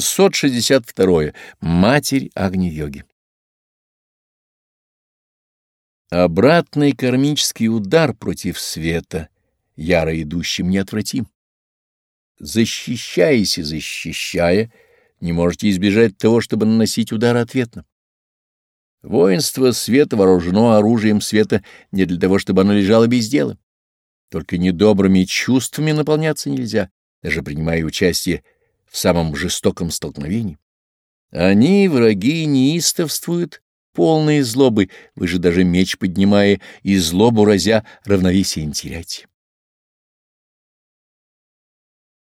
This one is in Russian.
662. Матерь Агни-йоги. Обратный кармический удар против света, яро идущим, неотвратим. Защищаясь и защищая, не можете избежать того, чтобы наносить удар ответно. Воинство света вооружено оружием света не для того, чтобы оно лежало без дела. Только недобрыми чувствами наполняться нельзя, даже принимая участие в самом жестоком столкновении. Они, враги, неистовствуют, полные злобы, вы же даже меч поднимая и злобу разя, равновесие не теряйте.